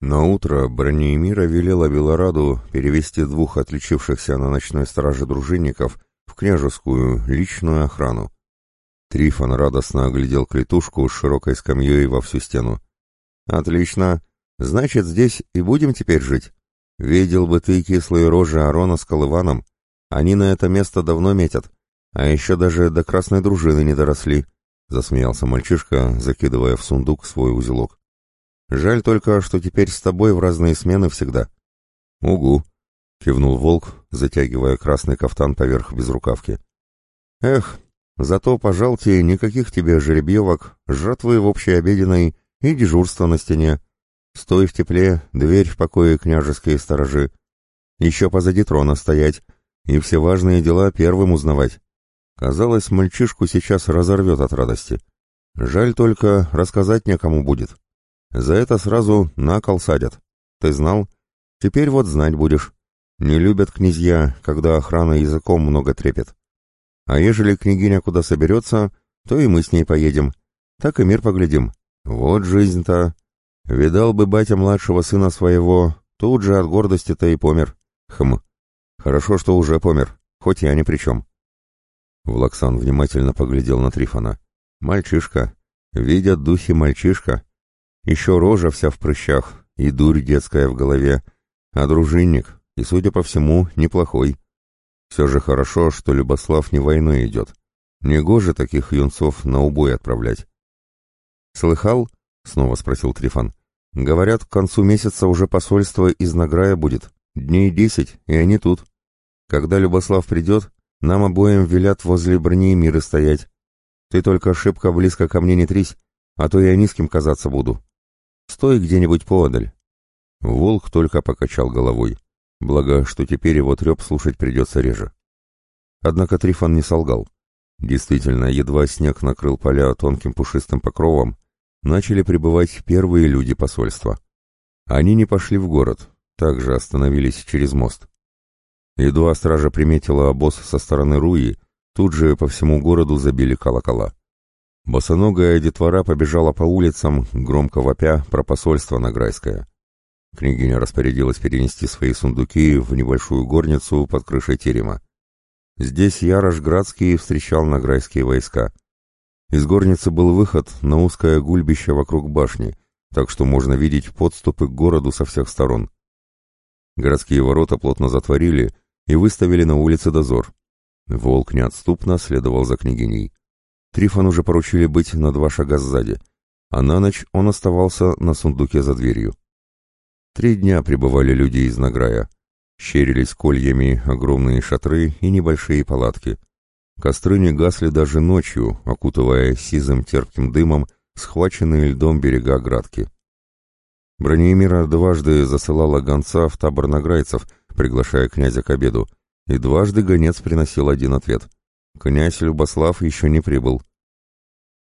На утро Бронеемира велела Белораду перевести двух отличившихся на ночной страже дружинников в княжескую личную охрану. Трифон радостно оглядел клетушку с широкой скамьей во всю стену. «Отлично. Значит, здесь и будем теперь жить. Видел бы ты кислые рожи Арона с Колываном. Они на это место давно метят, а еще даже до красной дружины не доросли», — засмеялся мальчишка, закидывая в сундук свой узелок. Жаль только, что теперь с тобой в разные смены всегда. Угу, кивнул волк, затягивая красный кафтан поверх безрукавки. Эх, зато, пожалуйте, никаких тебе жеребьевок, жратвы в общей обеденной и дежурства на стене. Стой в тепле, дверь в покое княжеские сторожи. Еще позади трона стоять и все важные дела первым узнавать. Казалось, мальчишку сейчас разорвет от радости. Жаль только, рассказать некому будет. За это сразу на кол садят. Ты знал? Теперь вот знать будешь. Не любят князья, когда охрана языком много трепет. А ежели княгиня куда соберется, то и мы с ней поедем. Так и мир поглядим. Вот жизнь-то. Видал бы батя младшего сына своего, тут же от гордости-то и помер. Хм. Хорошо, что уже помер, хоть я ни при чем. Влаксан внимательно поглядел на Трифона. Мальчишка. Видят духи мальчишка. Еще рожа вся в прыщах, и дурь детская в голове, а дружинник, и, судя по всему, неплохой. Все же хорошо, что Любослав не войной идет. Негоже таких юнцов на убой отправлять. «Слыхал?» — снова спросил Трифан. «Говорят, к концу месяца уже посольство из Награя будет. Дней десять, и они тут. Когда Любослав придет, нам обоим велят возле брони мира стоять. Ты только шибко близко ко мне не трись, а то я низким казаться буду. Стой где-нибудь поодаль. Волк только покачал головой. Благо, что теперь его треп слушать придется реже. Однако Трифон не солгал. Действительно, едва снег накрыл поля тонким пушистым покровом, начали прибывать первые люди посольства. Они не пошли в город, также остановились через мост. Едва стража приметила обоз со стороны Руи, тут же по всему городу забили колокола. Босоногая детвора побежала по улицам, громко вопя про посольство Награйское. Княгиня распорядилась перенести свои сундуки в небольшую горницу под крышей терема. Здесь Ярош Градский встречал награйские войска. Из горницы был выход на узкое гульбище вокруг башни, так что можно видеть подступы к городу со всех сторон. Городские ворота плотно затворили и выставили на улице дозор. Волк неотступно следовал за княгиней. Трифон уже поручили быть на два шага сзади, а на ночь он оставался на сундуке за дверью. Три дня пребывали люди из Награя. Щерились кольями огромные шатры и небольшие палатки. Костры не гасли даже ночью, окутывая сизым терпким дымом схваченные льдом берега Градки. Бронемира дважды засылала гонца в табор награйцев, приглашая князя к обеду, и дважды гонец приносил один ответ. Князь Любослав еще не прибыл.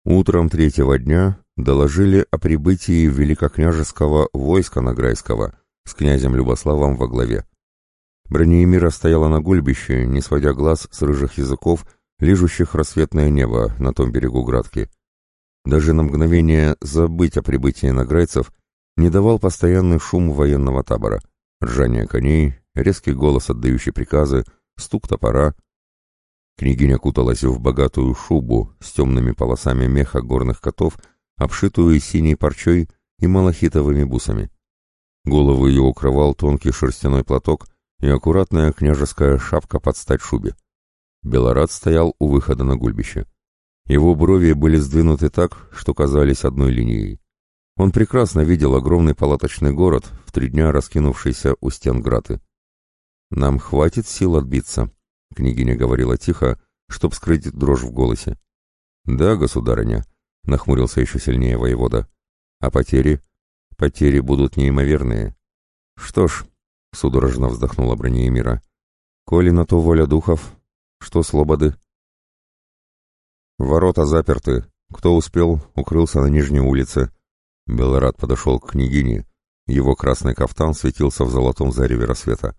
Утром третьего дня доложили о прибытии великокняжеского войска Награйского с князем Любославом во главе. Бронеемира стояла на гульбище, не сводя глаз с рыжих языков, лижущих рассветное небо на том берегу Градки. Даже на мгновение забыть о прибытии награйцев не давал постоянный шум военного табора, ржание коней, резкий голос, отдающий приказы, стук топора — Княгиня куталась в богатую шубу с темными полосами меха горных котов, обшитую синей парчой и малахитовыми бусами. Голову ее укрывал тонкий шерстяной платок и аккуратная княжеская шапка под стать шубе. Белорад стоял у выхода на гульбище. Его брови были сдвинуты так, что казались одной линией. Он прекрасно видел огромный палаточный город, в три дня раскинувшийся у стен Граты. «Нам хватит сил отбиться», Княгиня говорила тихо, чтоб скрыть дрожь в голосе. «Да, государыня», — нахмурился еще сильнее воевода. «А потери? Потери будут неимоверные». «Что ж», — судорожно вздохнула Бронеемира, — «коли на то воля духов, что слободы?» «Ворота заперты. Кто успел, укрылся на нижней улице». Белорад подошел к княгине. Его красный кафтан светился в золотом зареве рассвета.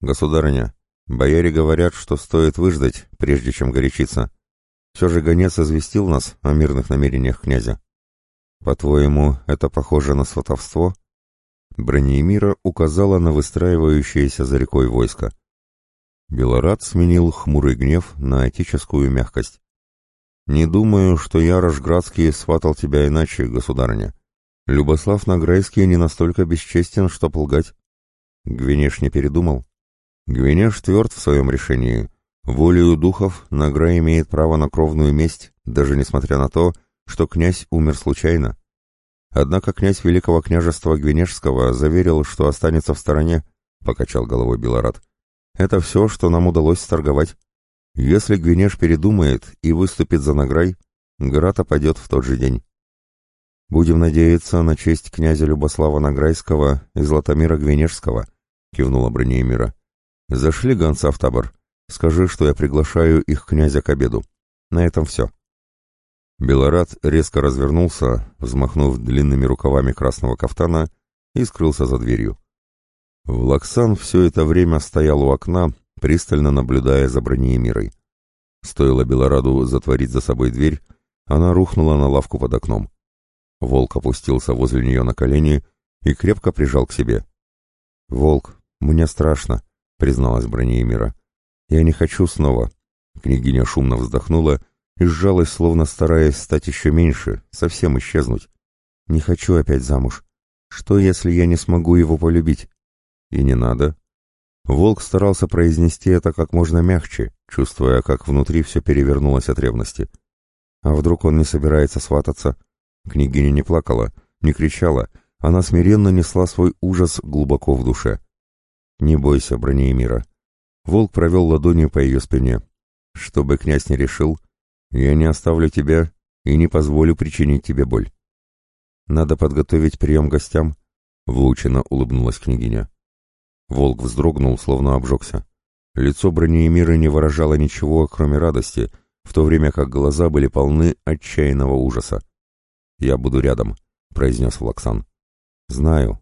«Государыня, Бояре говорят, что стоит выждать, прежде чем горячиться. Все же гонец известил нас о мирных намерениях князя. По-твоему, это похоже на сватовство? Бронеемира указала на выстраивающееся за рекой войско. Белорад сменил хмурый гнев на отеческую мягкость. «Не думаю, что я, Рожградский, сватал тебя иначе, государыня. Любослав Награйский не настолько бесчестен, чтоб лгать». Гвинеш не передумал. Гвинеш тверд в своем решении. Волею духов Награ имеет право на кровную месть, даже несмотря на то, что князь умер случайно. Однако князь Великого княжества Гвинежского заверил, что останется в стороне, — покачал головой Белорат. Это все, что нам удалось сторговать. Если Гвинеш передумает и выступит за награй, Град опадет в тот же день. Будем надеяться на честь князя Любослава Награйского и Златомира Гвинежского, — кивнула Бронеемира. Зашли гонца в табор. Скажи, что я приглашаю их князя к обеду. На этом все. Белорат резко развернулся, взмахнув длинными рукавами красного кафтана, и скрылся за дверью. Влаксан все это время стоял у окна, пристально наблюдая за бронеемирой. Стоило Белораду затворить за собой дверь, она рухнула на лавку под окном. Волк опустился возле нее на колени и крепко прижал к себе. «Волк, мне страшно», — призналась бронеемира. «Я не хочу снова». Княгиня шумно вздохнула и сжалась, словно стараясь стать еще меньше, совсем исчезнуть. «Не хочу опять замуж. Что, если я не смогу его полюбить?» «И не надо». Волк старался произнести это как можно мягче, чувствуя, как внутри все перевернулось от ревности. А вдруг он не собирается свататься? Княгиня не плакала, не кричала, она смиренно несла свой ужас глубоко в душе. «Не бойся, Бронеемира». Волк провел ладонью по ее спине. «Что бы князь не решил, я не оставлю тебя и не позволю причинить тебе боль. Надо подготовить прием гостям, — выученно улыбнулась княгиня. Волк вздрогнул, словно обжегся. Лицо бронеемира не выражало ничего, кроме радости, в то время как глаза были полны отчаянного ужаса. «Я буду рядом», — произнес Влаксан. «Знаю»,